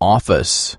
office.